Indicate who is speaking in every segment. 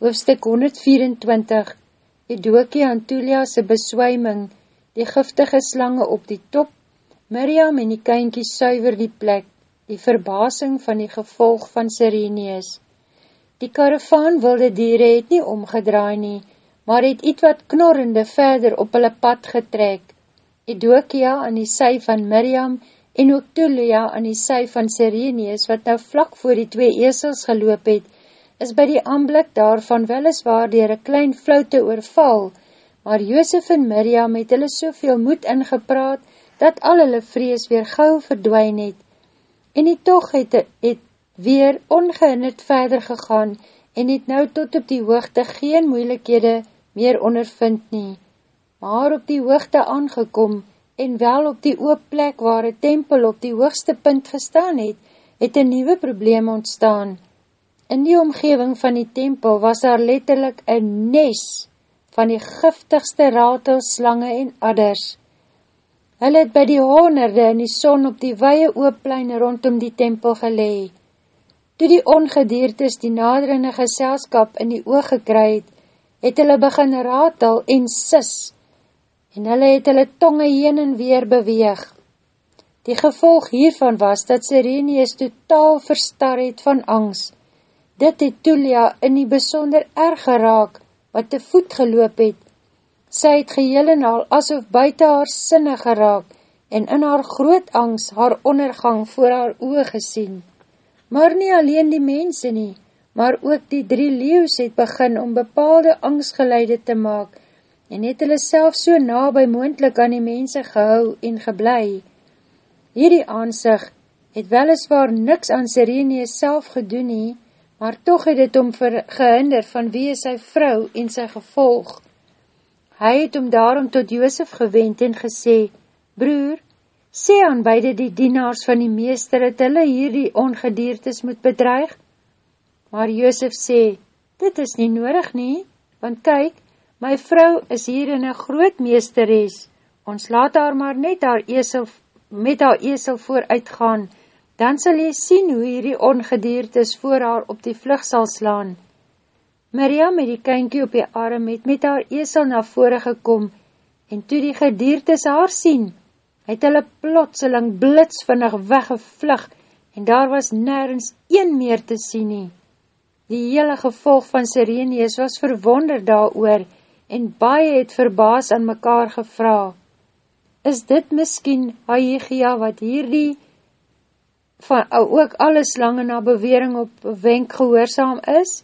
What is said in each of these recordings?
Speaker 1: hoofstuk 124, Edokie Antulia se beswijming, die giftige slange op die top, Miriam en die kynkie suiver die plek, die verbasing van die gevolg van Sireneus. Die karavaan wilde dieren het nie omgedraai nie, maar het iets wat knorrende verder op hulle pad getrek. Edokia aan die sy van Miriam en ook Tulia aan die sy van Sireneus, wat nou vlak voor die twee esels geloop het, is by die aanblik daarvan weliswaar dier een klein floute oorval, maar Joosef en Miriam het hulle soveel moed ingepraat, dat al hulle vrees weer gauw verdwijn het. En die toch het, het weer ongehinderd verder gegaan, en het nou tot op die hoogte geen moeilikhede meer ondervind nie. Maar op die hoogte aangekom, en wel op die oop plek waar een tempel op die hoogste punt gestaan het, het een nieuwe probleem ontstaan, In die omgeving van die tempel was daar letterlik een nes van die giftigste ratelslange en adders. Hulle het by die honderde in die son op die weie oopplein rondom die tempel gelee. Toe die ongediertes die naderende geselskap in die oog gekry het, het hulle begin ratel en sis, en hulle het hulle tonge heen en weer beweeg. Die gevolg hiervan was, dat Sirenius totaal verstar het van angst, Dit het Tulia in die besonder erg geraak, wat te voet geloop het. Sy het geheel en al asof buiten haar sinne geraak, en in haar groot angst haar ondergang voor haar oog gesien. Maar nie alleen die mense nie, maar ook die drie leeuws het begin om bepaalde angstgeleide te maak, en het hulle self so na by moendlik aan die mense gehou en geblei. Hierdie aansig het weliswaar niks aan Sireneus self gedoen nie, maar toch het het om gehinder van wie is sy vrou en sy gevolg. Hy het om daarom tot Joosef gewend en gesê, Broer, sê aan beide die dienaars van die meester het hulle hier die ongediertes moet bedreig. Maar Joosef sê, dit is nie nodig nie, want kyk, my vrou is hier in een groot meesteres, ons laat haar maar net haar esel, met haar esel vooruitgaan, dan sal jy sien hoe hierdie ongediertes voor haar op die vlug sal slaan. Miriam het die kynkie op die arm het met haar esel na vore gekom, en toe die gediertes haar sien, het hulle plotseling blitsvinnig weggevlug, en daar was nergens een meer te sien nie. Die hele gevolg van Sireneus was verwonder daar oor, en baie het verbaas aan mekaar gevra. Is dit miskien Haiegia wat hierdie van ook alle slange na bewering op wenk gehoorzaam is?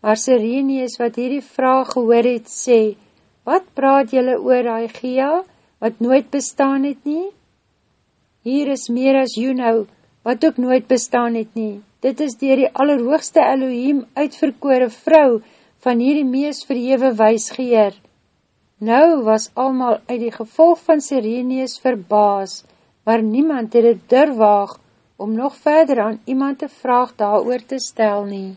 Speaker 1: Maar Sireneus wat hierdie vraag gehoor het, sê, wat praat jylle oor Aegea, wat nooit bestaan het nie? Hier is meer as Juno, wat ook nooit bestaan het nie. Dit is dier die allerhoogste Elohim uitverkore vrou van hierdie mees verhewe wijsgeer. Nou was almal uit die gevolg van Sireneus verbaas, maar niemand het het durwaag om nog verder aan iemand te vraag daar te stel nie.